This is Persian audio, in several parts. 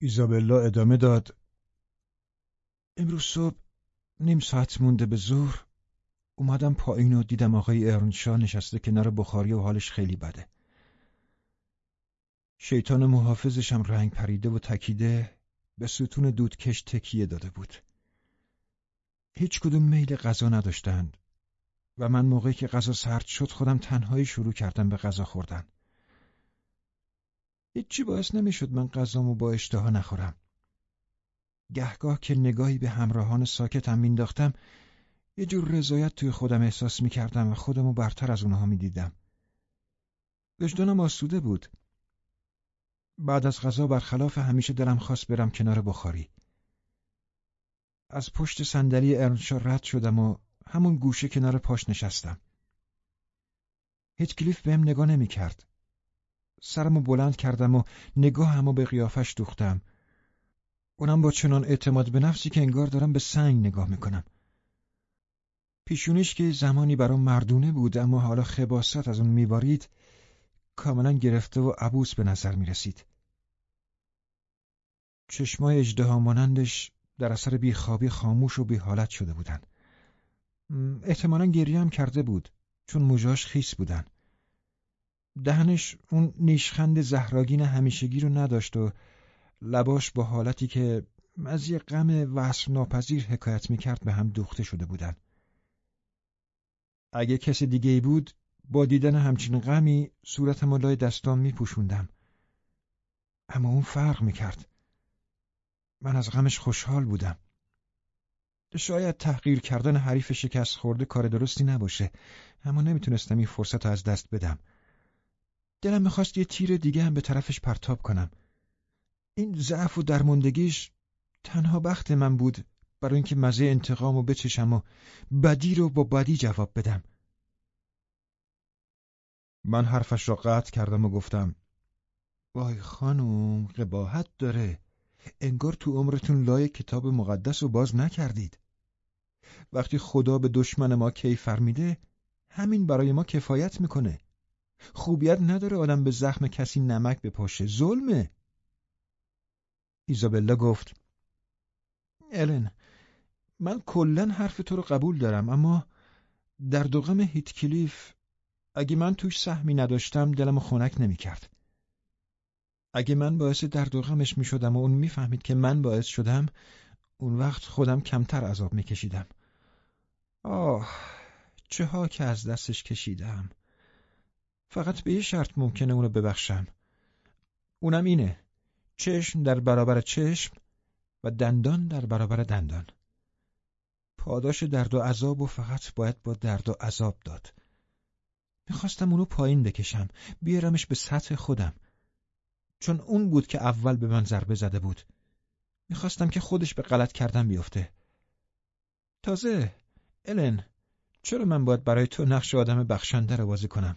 ایزابلا ادامه داد امروز صبح نیم ساعت مونده به ظهر اومدم پایین و دیدم آقای ارنشا نشسته کنار بخاری و حالش خیلی بده. شیطان محافظشم رنگ پریده و تکیده به ستون دودکش تکیه داده بود. هیچ کدوم میل غذا نداشتند و من موقعی که غذا سرد شد خودم تنهایی شروع کردم به غذا خوردن. هیچی باعث نمی‌شد من غذامو با اشتها نخورم. گهگاه که نگاهی به همراهان ساکتم مینداختم یه جور رضایت توی خودم احساس می‌کردم و خودمو برتر از اونها می‌دیدم. وجدانم آسوده بود. بعد از غذا برخلاف همیشه دلم خواست برم کنار بخاری. از پشت صندلی ارنشا رد شدم و همون گوشه کنار پاش نشستم. هیچ کلیف بهم نگاه نمی کرد. سرمو بلند کردم و نگاه همو به قیافش دوختم. اونم با چنان اعتماد به نفسی که انگار دارم به سنگ نگاه می‌کنم. پیشونیش که زمانی برام مردونه بود اما حالا خباست از اون میبارید کاملا گرفته و عبوس به نظر می‌رسید. چشمای اجدها مانندش در اثر بیخوابی خاموش و بیحالت شده بودن. احتمالا هم کرده بود چون موجاش خیس بودن. دهنش اون نیشخند زهراگین همیشگی رو نداشت و لباش با حالتی که از یه غم وصف ناپذیر حکایت می‌کرد به هم دوخته شده بودن. اگه کسی دیگه بود با دیدن همچین غمی صورتم لای دستام میپوشوندم. اما اون فرق می‌کرد. من از غمش خوشحال بودم. شاید تحقیر کردن حریف شکست خورده کار درستی نباشه اما نمی‌تونستم این فرصت رو از دست بدم. دلم می‌خواست یه تیر دیگه هم به طرفش پرتاب کنم. این ضعف و درماندگیش تنها بخت من بود برای اینکه مزه انتقام و بچشم و بدی رو با بدی جواب بدم. من حرفش را قطع کردم و گفتم وای خانم قباحت داره انگار تو عمرتون لای کتاب مقدس رو باز نکردید وقتی خدا به دشمن ما کیفر میده همین برای ما کفایت می‌کنه خوبیت نداره آدم به زخم کسی نمک بپاشه ظلمه ایزابلا گفت الن من کلا حرف تو رو قبول دارم اما در دوغم هیتکلیف اگه من توش سهمی نداشتم دلم خونک نمی‌کرد. اگه من باعث درد و می شدم و اون می‌فهمید که من باعث شدم اون وقت خودم کمتر عذاب میکشیدم. آه چه ها که از دستش کشیدم. فقط به یه شرط ممکنه اونو ببخشم. اونم اینه. چشم در برابر چشم و دندان در برابر دندان. پاداش درد و عذاب و فقط باید با درد و عذاب داد. می‌خواستم اونو پایین بکشم بیارمش به سطح خودم چون اون بود که اول به من ضربه زده بود می‌خواستم که خودش به غلط کردن بیفته تازه الن چرا من باید برای تو نقش آدم بخشنده رو بازی کنم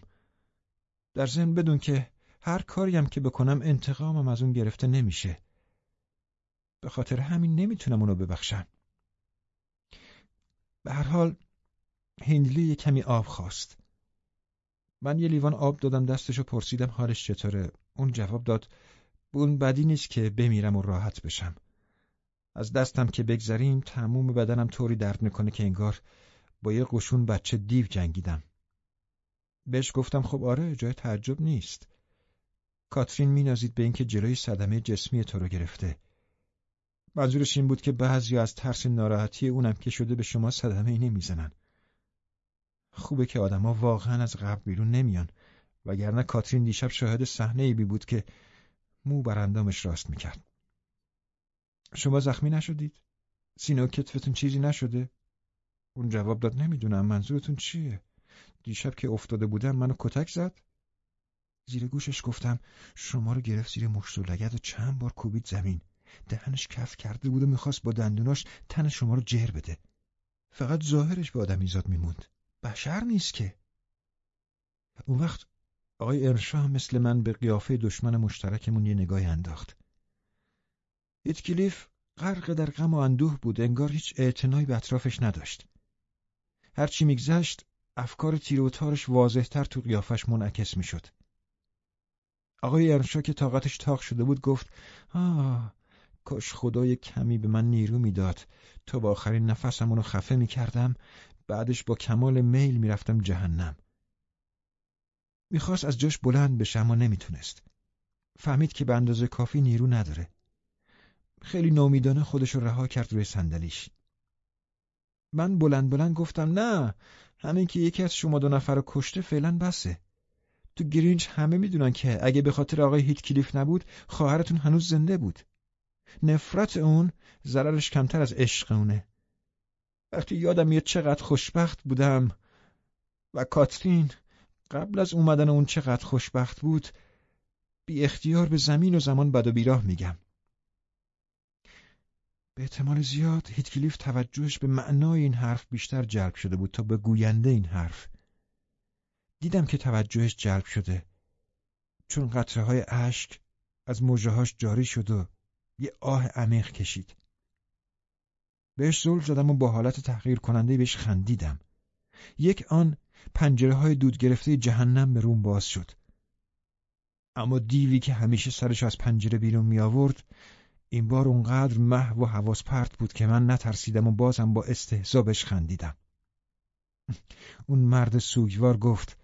در ذهن بدون که هر کاریم که بکنم انتقامم از اون گرفته نمیشه. به خاطر همین نمی‌تونم اونو ببخشم. به هر حال هندلی یه کمی آب خواست. من یه لیوان آب دادم دستشو پرسیدم حالش چطوره. اون جواب داد اون بدی نیست که بمیرم و راحت بشم. از دستم که بگذریم تموم بدنم طوری درد می‌کنه که انگار با یه قشون بچه دیو جنگیدم. بهش گفتم خب آره جای تعجب نیست. کاترین مینازید به اینکه جلوی صدمه جسمی تو رو گرفته. منظورش این بود که بعضی از ترس ناراحتی اونم که شده به شما صدمه ای نمی‌زنن. خوبه که آدما واقعا از قبل بیرون نمیان وگرنه کاترین دیشب شاهد صحنه ای بی بود که مو بر اندامش راست می‌کرد. شما زخمی نشدید؟ سینه و کتفتون چیزی نشده؟ اون جواب داد نمی‌دونم منظورتون چیه؟ دیشب که افتاده بودم منو کتک زد. زیر گوشش گفتم شما رو گرفت زیر مشت و لگد و چند بار کوبید زمین. دهنش کف کرده بود و می‌خواست با دندوناش تن شما رو جر بده. فقط ظاهرش به آدمیزاد میموند. بشر نیست که. اون وقت آقای ارشا مثل من به قیافه دشمن مشترکمون یه نگاهی انداخت. هیتکلیف غرق در غم و اندوه بود انگار هیچ اعتنایی به اطرافش نداشت. هرچی میگذشت افکار تیر تارش واضحتر تو قیافش منعکس می‌شد. آقای ارشا که طاقتش تاق شده بود گفت آه کاش خدای کمی به من نیرو می‌داد. تا با آخرین نفسم رو خفه می‌کردم بعدش با کمال میل می‌رفتم جهنم. می‌خواست از جاش بلند بشه اما نمی‌تونست. فهمید که به اندازه کافی نیرو نداره. خیلی نومیدانه خودش رها کرد روی صندلیش. من بلند بلند گفتم نه همین که یکی از شما دو نفر رو کشته فعلا بسه. تو گرینج همه می‌دونن که اگه به خاطر آقای هیت کلیف نبود خواهرتون هنوز زنده بود. نفرت اون ضررش کمتر از عشق اونه. وقتی یادم میاد چقدر خوشبخت بودم و کاترین قبل از اومدن اون چقدر خوشبخت بود بی اختیار به زمین و زمان بد و بیراه میگم. به احتمال زیاد هیتکلیف توجهش به معنای این حرف بیشتر جلب شده بود تا به گوینده این حرف. دیدم که توجهش جلب شده. چون قطره های اشک از موجهاش جاری شد و یه آه عمیق کشید. بهش زل زدم و با حالت تحقیر کننده بهش خندیدم. یک آن پنجره های دود گرفته جهنم به روم باز شد. اما دیوی که همیشه سرش از پنجره بیرون می آورد این بار اونقدر محو و حواس پرت بود که من نترسیدم و بازم با استحضابش خندیدم. اون مرد سوگوار گفت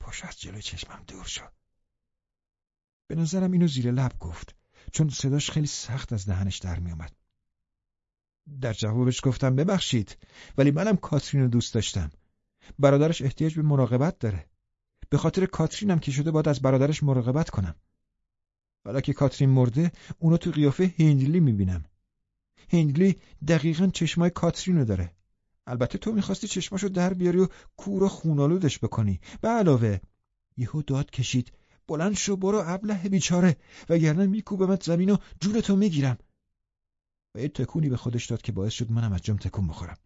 پاش از جلوی چشمم دور شد به نظرم اینو زیر لب گفت چون صداش خیلی سخت از دهنش در می اومد. در جوابش گفتم ببخشید ولی منم کاترین رو دوست داشتم. برادرش احتیاج به مراقبت داره. به خاطر کاترینم که شده باید از برادرش مراقبت کنم. حالا که کاترین مرده اونو تو قیافه هندلی می‌بینم. هندلی دقیقا چشمای کاترین داره. البته تو می‌خواستی چشماشو در بیاری و کور و خونالودش بکنی. به علاوه یهو داد کشید بلند شو برو ابله بیچاره وگرنه میکوبمت زمین و جونتو می‌گیرم. و یه تکونی به خودش داد که باعث شد منم از جام تکون بخورم.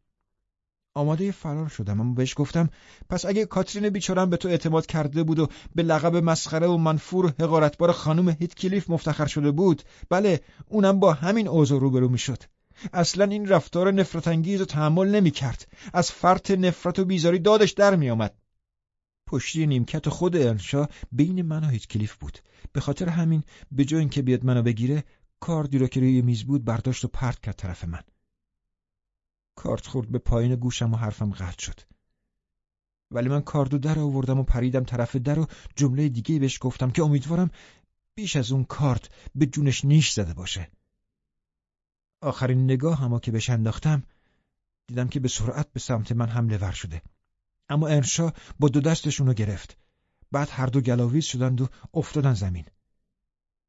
آماده فرار شدم اما بهش گفتم پس اگه کاترین بیچارم به تو اعتماد کرده بود و به لقب مسخره و منفور و حقارتبار خانم هیت کلیف مفتخر شده بود بله اونم با همین اوضاع روبرو می‌شد اصلا این رفتار نفرت انگیز رو تحمل نمی کرد. از فرط نفرت و بیزاری دادش در می آمد. پشتی نیمکت خود انشا بین من و هیت کلیف بود. به خاطر همین به جای اینکه بیاد منو بگیره کاردی رو که روی میز بود برداشت و پرت کرد طرف من. کارت خورد به پایین گوشم و حرفم قطع شد. ولی من کاردو در آوردم و پریدم طرف در و جمله دیگه بهش گفتم که امیدوارم بیش از اون کارت به جونش نیش زده باشه. آخرین نگاه هم که بهش انداختم دیدم که به سرعت به سمت من حمله ور شده. اما انشا با دو دستشون رو گرفت. بعد هر دو گلاویز شدند و افتادن زمین.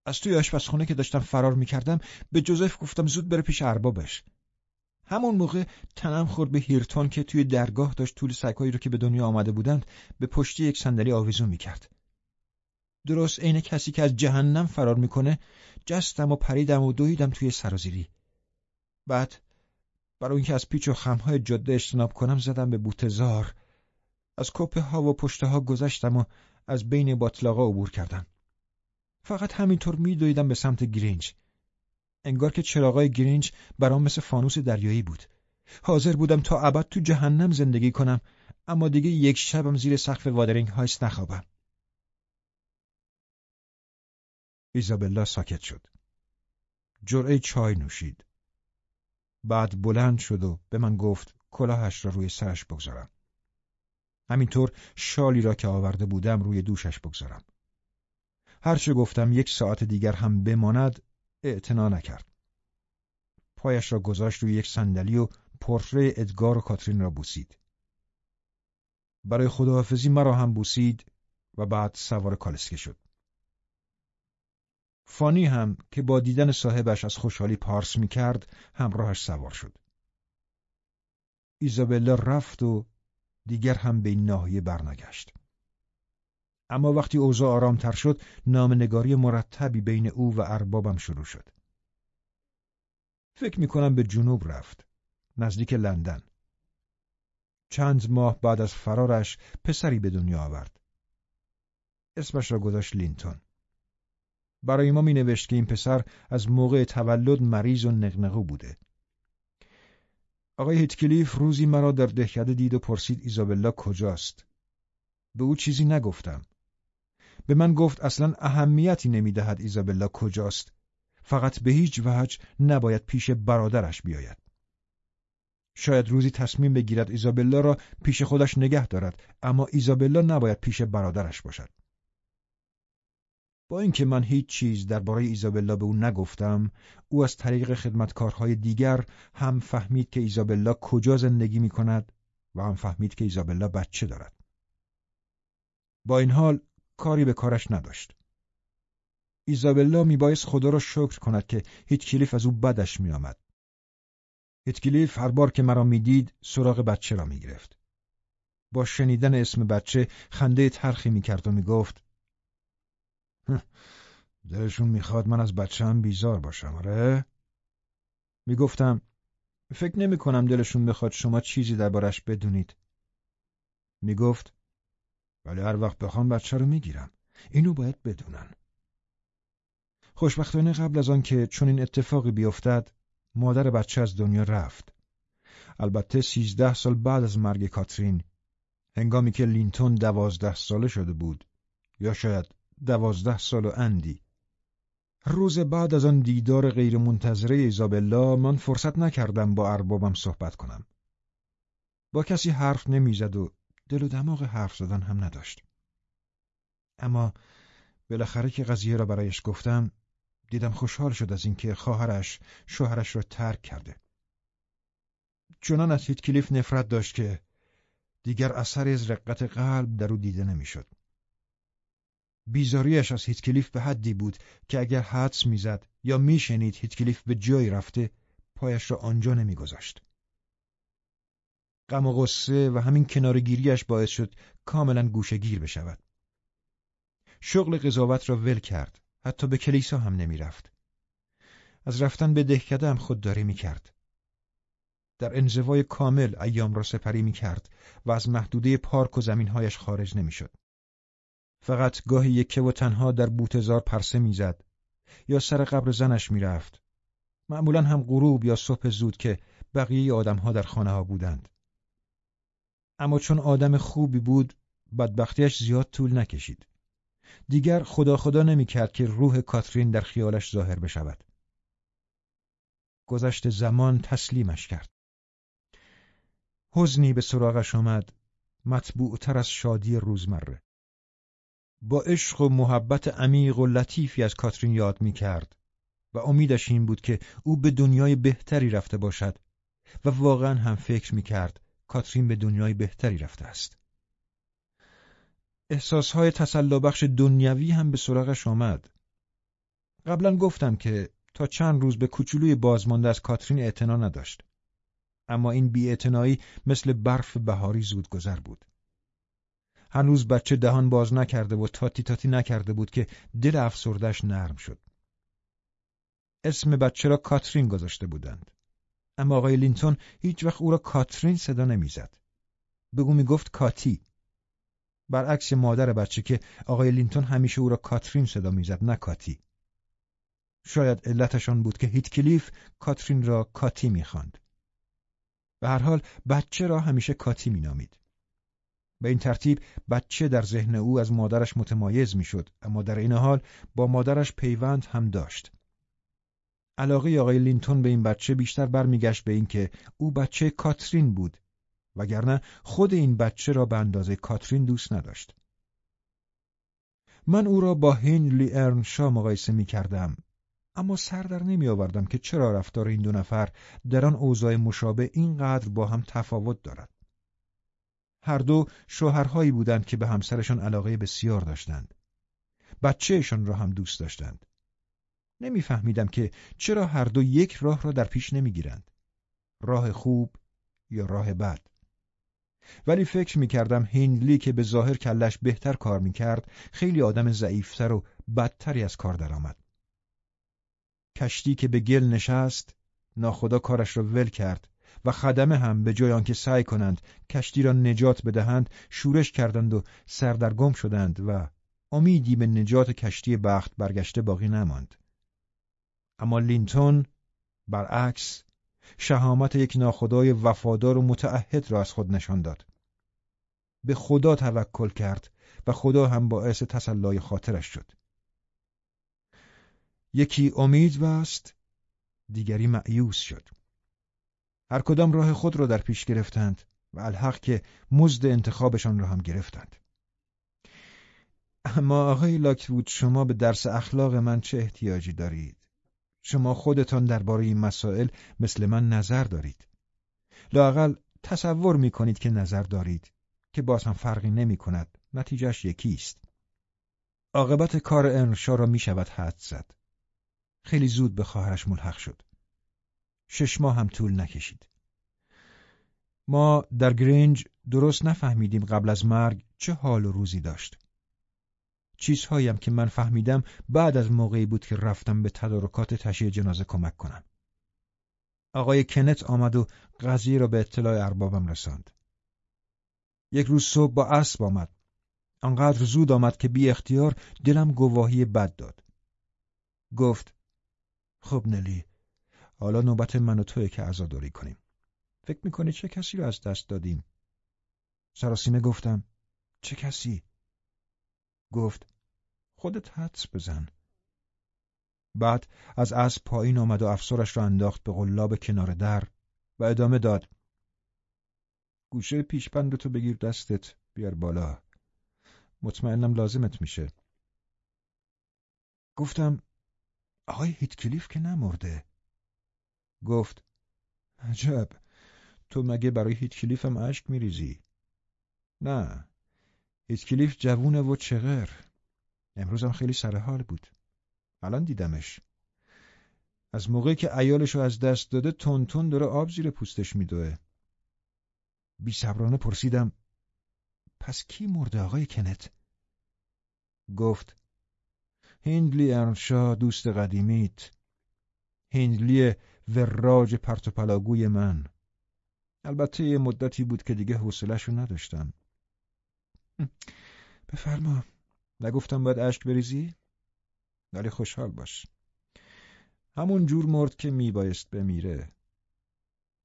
از توی آشپزخونه که داشتم فرار می‌کردم به جوزف گفتم زود بره پیش اربابش. همون موقع تنم خورد به هیرتون که توی درگاه داشت طول سگهایی رو که به دنیا آمده بودند به پشتی یک صندلی آویزون می‌کرد. درست عین کسی که از جهنم فرار می‌کنه جستم و پریدم و دویدم توی سرازیری. بعد برای اینکه از پیچ و خمهای جاده اجتناب کنم زدم به بوتزار از کپه ها و پشته ها گذشتم و از بین باطلاقا عبور کردم. فقط همینطور میدویدم به سمت گرینج. انگار که چراغای گرینج برام مثل فانوس دریایی بود. حاضر بودم تا ابد تو جهنم زندگی کنم اما دیگه یک شبم زیر سقف وادرینگ هایست نخوابم. ایزابلا ساکت شد. جرعه چای نوشید. بعد بلند شد و به من گفت کلاهش را روی سرش بگذارم. همینطور شالی را که آورده بودم روی دوشش بگذارم. هرچه گفتم یک ساعت دیگر هم بماند اعتنا نکرد. پایش را گذاشت روی یک صندلی و پورتری ادگار و کاترین را بوسید. برای خداحافظی مرا هم بوسید و بعد سوار کالسکه شد. فانی هم که با دیدن صاحبش از خوشحالی پارس می کرد همراهش سوار شد. ایزابلا رفت و دیگر هم به این ناحیه برنگشت. اما وقتی اوضاع آرامتر شد نگاری مرتبی بین او و اربابم شروع شد. فکر می کنم به جنوب رفت. نزدیک لندن. چند ماه بعد از فرارش پسری به دنیا آورد. اسمش را گذاشت لینتون. برای ما می که این پسر از موقع تولد مریض و نقنقو بوده. آقای هیتکلیف روزی مرا در دهکده دید و پرسید ایزابلا کجاست؟ به او چیزی نگفتم. به من گفت اصلا اهمیتی نمی‌دهد ایزابلا کجاست فقط به هیچ وجه نباید پیش برادرش بیاید. شاید روزی تصمیم بگیرد ایزابلا را پیش خودش نگه دارد اما ایزابلا نباید پیش برادرش باشد. با اینکه من هیچ چیز درباره ایزابلا به او نگفتم او از طریق خدمتکارهای دیگر هم فهمید که ایزابلا کجا زندگی می کند و هم فهمید که ایزابلا بچه دارد با این حال کاری به کارش نداشت. ایزابلا میبایست خدا را شکر کند که هیچ کلیف از او بدش میآمد. هیتکلیف هر بار که مرا می‌دید سراغ بچه را می‌گرفت. با شنیدن اسم بچه خنده ترخی می‌کرد و می‌گفت دلشون می‌خواد من از بچه بیزار باشم آره؟ می‌گفتم فکر نمی کنم دلشون بخواد شما چیزی دربارش بدونید. می‌گفت ولی هر وقت بخوام بچه رو می‌گیرم. اینو باید بدونن. خوشبختانه قبل از آن که چون این اتفاقی بیفتد مادر بچه از دنیا رفت. البته سیزده سال بعد از مرگ کاترین هنگامی که لینتون دوازده ساله شده بود یا شاید دوازده سال و اندی. روز بعد از آن دیدار غیرمنتظره ایزابلا من فرصت نکردم با اربابم صحبت کنم. با کسی حرف نمی‌زد و دل و دماغ حرف زدن هم نداشت اما بالاخره که قضیه را برایش گفتم دیدم خوشحال شد از اینکه خواهرش شوهرش را ترک کرده چنان از کلیف نفرت داشت که دیگر اثری از رقت قلب در او دیده نمی‌شد. بیزاریش از هیتکلیف به حدی بود که اگر حدس می‌زد یا میشنید هیتکلیف به جایی رفته پایش را آنجا نمیگذاشت. غم و غصه و همین کنارگیریش باعث شد کاملا گوشگیر بشود. شغل قضاوت را ول کرد. حتی به کلیسا هم نمی‌رفت. از رفتن به دهکده هم خودداری می‌کرد. در انزوای کامل ایام را سپری می‌کرد و از محدوده پارک و زمینهایش خارج نمی‌شد. فقط گاهی یکه و تنها در بوتزار پرسه می‌زد یا سر قبر زنش می‌رفت. معمولا هم غروب یا صبح زود که بقیه آدمها در خانه ها بودند. اما چون آدم خوبی بود بدبختیش زیاد طول نکشید. دیگر خدا خدا نمی کرد که روح کاترین در خیالش ظاهر بشود. گذشت زمان تسلیمش کرد. حزنی به سراغش آمد مطبوعتر از شادی روزمره. با عشق و محبت عمیق و لطیفی از کاترین یاد می کرد و امیدش این بود که او به دنیای بهتری رفته باشد و واقعا هم فکر می کرد کاترین به دنیای بهتری رفته است. احساسهای بخش دنیوی هم به سراغش آمد. قبلا گفتم که تا چند روز به کوچولوی بازمانده از کاترین اعتنا نداشت. اما این بیاعتنایی مثل برف بهاری زود گذر بود. هنوز بچه دهان باز نکرده و تاتی تاتی نکرده بود که دل افسردش نرم شد. اسم بچه را کاترین گذاشته بودند. اما آقای لینتون هیچ وقت او را کاترین صدا نمی‌زد. به او می‌گفت کاتی. برعکس مادر بچه که آقای لینتون همیشه او را کاترین صدا می‌زد نه کاتی. شاید علتشان بود که هیتکلیف کاترین را کاتی می‌خواند. به هر حال بچه را همیشه کاتی مینامید. به این ترتیب بچه در ذهن او از مادرش متمایز می‌شد اما در این حال با مادرش پیوند هم داشت. علاقه آقای لینتون به این بچه بیشتر برمیگشت به اینکه او بچه کاترین بود وگرنه خود این بچه را به اندازه کاترین دوست نداشت. من او را با هنری ارنشا مقایسه می کردم اما سر در نمی آوردم که چرا رفتار این دو نفر در آن اوضاع مشابه اینقدر با هم تفاوت دارد. هر دو شوهرهایی بودند که به همسرشان علاقه بسیار داشتند. بچهشان را هم دوست داشتند. نمیفهمیدم که چرا هر دو یک راه را در پیش نمی‌گیرند. راه خوب یا راه بد. ولی فکر می‌کردم هینلی که به ظاهر کلش بهتر کار می‌کرد خیلی آدم ضعیفتر و بدتری از کار درآمد. کشتی که به گل نشست ناخدا کارش را ول کرد و خدمه هم به جای آنکه سعی کنند کشتی را نجات بدهند شورش کردند و سردرگم شدند و امیدی به نجات کشتی بخت برگشته باقی نماند. اما لینتون برعکس شهامت یک ناخدای وفادار و متعهد را از خود نشان داد. به خدا توکل کرد و خدا هم باعث تسلای خاطرش شد. یکی امید بست دیگری معیوس شد هر کدام راه خود را در پیش گرفتند و الحق که مزد انتخابشان را هم گرفتند اما آقای لاکوود شما به درس اخلاق من چه احتیاجی دارید شما خودتان درباره این مسائل مثل من نظر دارید. لاقل تصور می کنید که نظر دارید که باز هم فرقی نمی کند نتیجهش یکی است عاقبت کار انشا را می شود حد زد. خیلی زود به خواهرش ملحق شد. شش ماه هم طول نکشید. ما در گرنج درست نفهمیدیم قبل از مرگ چه حال و روزی داشت. چیزهایم که من فهمیدم بعد از موقعی بود که رفتم به تدارکات تشییع جنازه کمک کنم. آقای کنت آمد و قضیه را به اطلاع اربابم رساند. یک روز صبح با اسب آمد. آنقدر زود آمد که بی اختیار دلم گواهی بد داد. گفت خب نلی حالا نوبت من و توی که عزاداری کنیم. فکر می‌کنی چه کسی رو از دست دادیم؟ سراسیمه گفتم چه کسی؟ گفت خودت حدس بزن. بعد از اسب پایین آمد و افسارش را انداخت به قلاب کنار در و ادامه داد گوشه پیشبند تو بگیر دستت بیار بالا. مطمئنم لازمت میشه. گفتم آقای هیتکلیف که نمرده. گفت عجب تو مگه برای هیتکلیفم اشک میریزی؟ نه. هیتکلیف جوونه و چغر. امروزم خیلی سرحال بود. الان دیدمش. از موقعی که ایالشو از دست داده تون داره آب زیر پوستش میدوه. بی صبرانه پرسیدم پس کی مرده آقای کنت؟ گفت هندلی ارنشا دوست قدیمیت. هندلی وراج پرتوپلاگوی من. البته یه مدتی بود که دیگه حوصله‌شو نداشتم. بفرما. نگفتم باید اشک بریزی؟ ولی خوشحال باش. همون جور مرد که میبایست بمیره.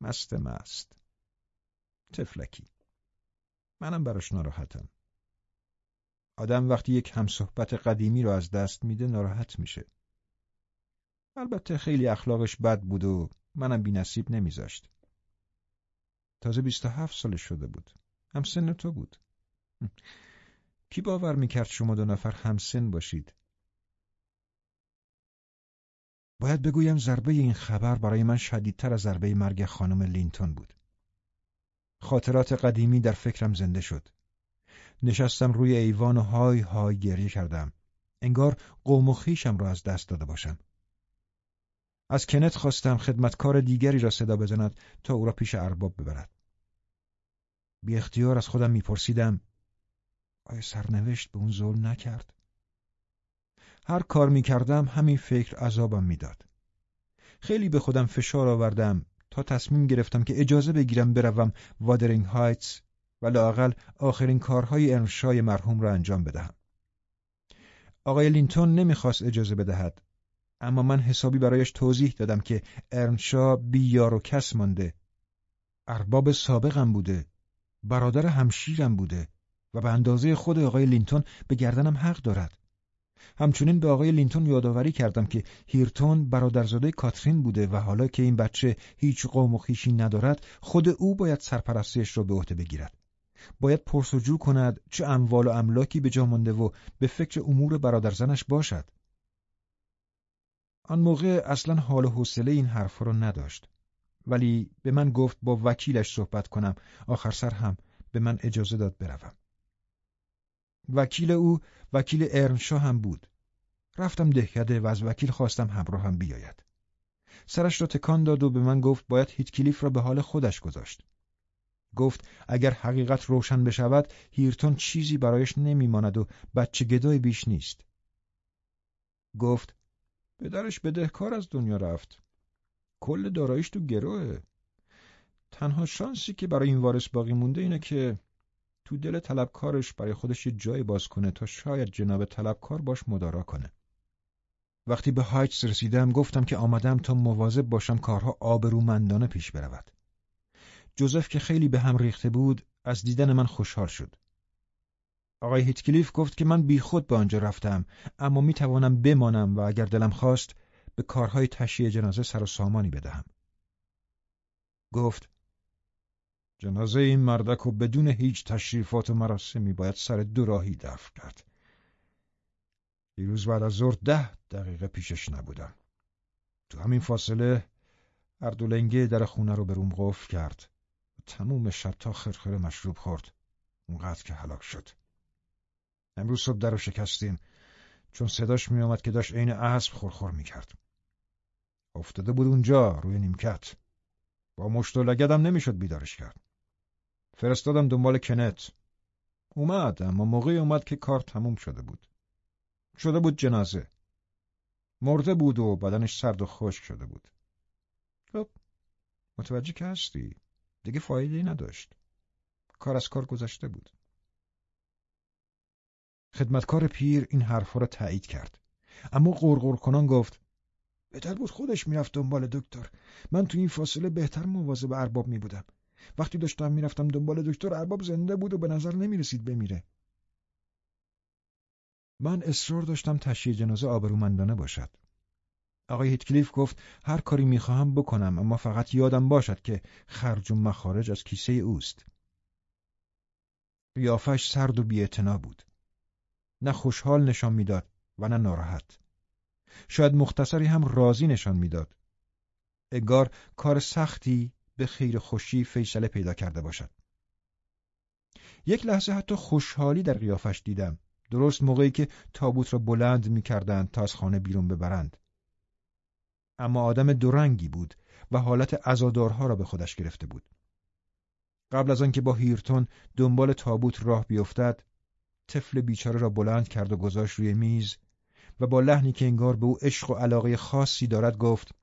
مست مست. تفلکی. منم براش ناراحتم. آدم وقتی یک همصحبت قدیمی رو از دست میده ناراحت میشه. البته خیلی اخلاقش بد بود و منم بی نصیب نمیذاشت. تازه بیست و هفت سالش شده بود. هم سن تو بود. کی باور می‌کرد شما دو نفر همسن باشید؟ باید بگویم ضربه این خبر برای من شدیدتر از ضربه مرگ خانم لینتون بود. خاطرات قدیمی در فکرم زنده شد. نشستم روی ایوان و های های گریه کردم. انگار قوم و خیشم را از دست داده باشم. از کنت خواستم خدمتکار دیگری را صدا بزند تا او را پیش ارباب ببرد. بی اختیار از خودم میپرسیدم آیا سرنوشت به اون ظلم نکرد؟ هر کار می کردم همین فکر عذابم می‌داد. خیلی به خودم فشار آوردم تا تصمیم گرفتم که اجازه بگیرم بروم وادرینگ هایتس و لاقل آخرین کارهای ارنشاوی مرحوم را انجام بدهم. آقای لینتون نمی‌خواست اجازه بدهد اما من حسابی برایش توضیح دادم که ارنشاو بی‌یار و کس مانده ارباب سابقم بوده برادر همشیرم بوده و به اندازه خود آقای لینتون به گردنم حق دارد. همچنین به آقای لینتون یادآوری کردم که هیرتون برادرزاده کاترین بوده و حالا که این بچه هیچ قوم و خویشی ندارد خود او باید سرپرستیش را به عهده بگیرد. باید پرسجو کند چه اموال و املاکی به جا مانده و به فکر امور برادرزنش باشد. آن موقع اصلا حال و حوصله این حرف را نداشت. ولی به من گفت با وکیلش صحبت کنم آخر سر هم به من اجازه داد بروم. وکیل او وکیل ارنشا هم بود. رفتم دهکده و از وکیل خواستم همراه هم بیاید. سرش را تکان داد و به من گفت باید هیتکلیف را به حال خودش گذاشت. گفت اگر حقیقت روشن بشود هیرتون چیزی برایش نمیماند و بچه گدای بیش نیست. گفت پدرش بدهکار از دنیا رفت. کل داراییش تو گروه. تنها شانسی که برای این وارث باقی مونده اینه که تو دل طلبکارش برای خودش یه جای باز کنه تا شاید جناب طلبکار باش مدارا کنه. وقتی به هایتس رسیدم گفتم که آمدم تا مواظب باشم کارها آبرومندانه پیش برود. جوزف که خیلی به هم ریخته بود از دیدن من خوشحال شد. آقای هیتکلیف گفت که من بیخود به آنجا رفتم اما می توانم بمانم و اگر دلم خواست به کارهای تشییع جنازه سر و سامانی بدهم. گفت جنازه این مردک و بدون هیچ تشریفات و مراسمی باید سر دو راهی دفن کرد. دیروز بعد از ظهر ده دقیقه پیشش نبودم. تو همین فاصله اردولنگه در خونه رو به روم قفل کرد. تموم شب تا خرخره مشروب خورد. اونقدر که هلاک شد. امروز صبح در رو شکستیم چون صداش می آمد که داشت عین اسب خورخور می کرد. افتاده بود اونجا روی نیمکت. با مشت و لگدم نمی‌شد بیدارش کرد. فرستادم دنبال کنت. اومد اما موقعی اومد که کار تموم شده بود. شده بود جنازه. مرده بود و بدنش سرد و خشک شده بود. خب متوجه که هستی دیگه فایده نداشت. کار از کار گذشته بود. خدمتکار پیر این حرفها را تایید کرد. اما قرقر کنان گفت بهتر بود خودش می‌رفت دنبال دکتر. من تو این فاصله بهتر مواظب ارباب می بودم. وقتی داشتم می‌رفتم دنبال دکتر ارباب زنده بود و به نظر نمی‌رسید بمیره. من اصرار داشتم تشییع جنازه آبرومندانه باشد. آقای هیتکلیف گفت هر کاری می‌خواهم بکنم اما فقط یادم باشد که خرج و مخارج از کیسه اوست. قیافش سرد و بیاعتنا بود. نه خوشحال نشان می‌داد و نه ناراحت. شاید مختصری هم راضی نشان می‌داد. اگار کار سختی به خیر خوشی فیصله پیدا کرده باشد. یک لحظه حتی خوشحالی در قیافش دیدم. درست موقعی که تابوت را بلند می‌کردند تا از خانه بیرون ببرند. اما آدم دورنگی بود و حالت عزادارها را به خودش گرفته بود. قبل از آنکه با هیرتون دنبال تابوت راه بیفتد، طفل بیچاره را بلند کرد و گذاشت روی میز و با لحنی که انگار به او عشق و علاقه خاصی دارد گفت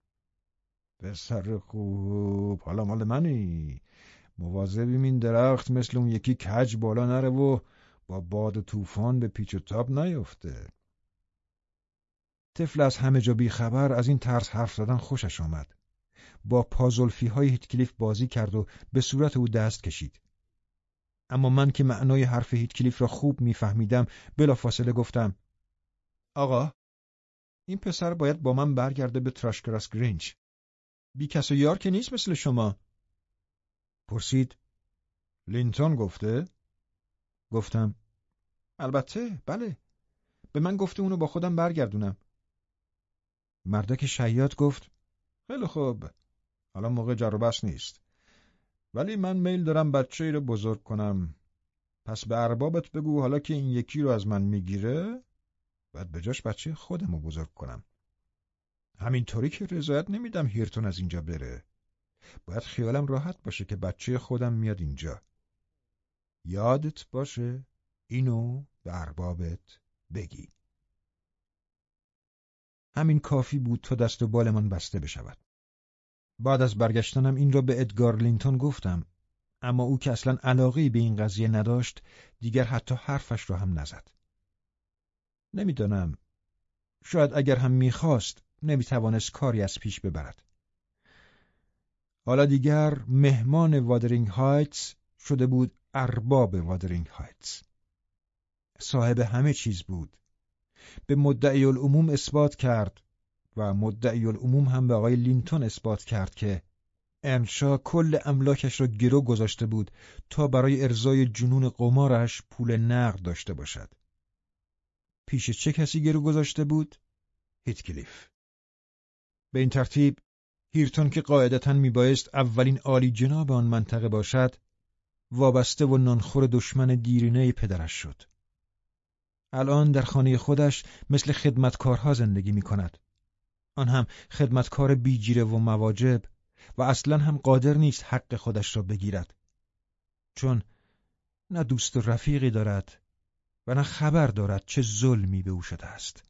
پسر خوب. حالا مال منی. مواظبی این درخت مثل اون یکی کج بالا نره و با باد و طوفان به پیچ و تاب نیفته. طفل از همه جا بیخبر از این طرز حرف زدن خوشش آمد. با پازلفی های هیتکلیف بازی کرد و به صورت او دست کشید. اما من که معنای حرف هیتکلیف را خوب میفهمیدم بلافاصله گفتم آقا این پسر باید با من برگرده به تراشکراس گرینچ. بی کس و یار که نیست مثل شما. پرسید لینتون گفته؟ گفتم البته بله. به من گفته اونو با خودم برگردونم. مردک شیاد گفت خیلی خوب. حالا موقع جر نیست. ولی من میل دارم بچه ای رو بزرگ کنم. پس به اربابت بگو حالا که این یکی رو از من می‌گیره باید به جاش بچه خودم رو بزرگ کنم. همینطوری که رضایت نمیدم هیرتون از اینجا بره. باید خیالم راحت باشه که بچه خودم میاد اینجا. یادت باشه؟ اینو به اربابت بگی. همین کافی بود تا دست و بالمان بسته بشود. بعد از برگشتنم این را به ادگار لینتون گفتم اما او که اصلا علاقی به این قضیه نداشت دیگر حتی حرفش را هم نزد. نمی‌دانم. شاید اگر هم می‌خواست نمی‌توانست کاری از پیش ببرد حالا دیگر مهمان وادرینگ هایتس شده بود ارباب وادرینگ هایتس صاحب همه چیز بود به مدعی العموم اثبات کرد و مدعی العموم هم به آقای لینتون اثبات کرد که ارنشاو کل املاکش را گرو گذاشته بود تا برای ارضای جنون قمارش پول نقد داشته باشد. پیش چه کسی گرو گذاشته بود؟ هیتکلیف. به این ترتیب هیرتون که قاعدتا میبایست اولین عالی جناب آن منطقه باشد وابسته و نانخور دشمن دیرینه پدرش شد. الان در خانه خودش مثل خدمتکارها زندگی می کند. آن هم خدمتکار بیجیره و مواجب و اصلا هم قادر نیست حق خودش را بگیرد. چون نه دوست و رفیقی دارد و نه خبر دارد چه ظلمی به او شده است.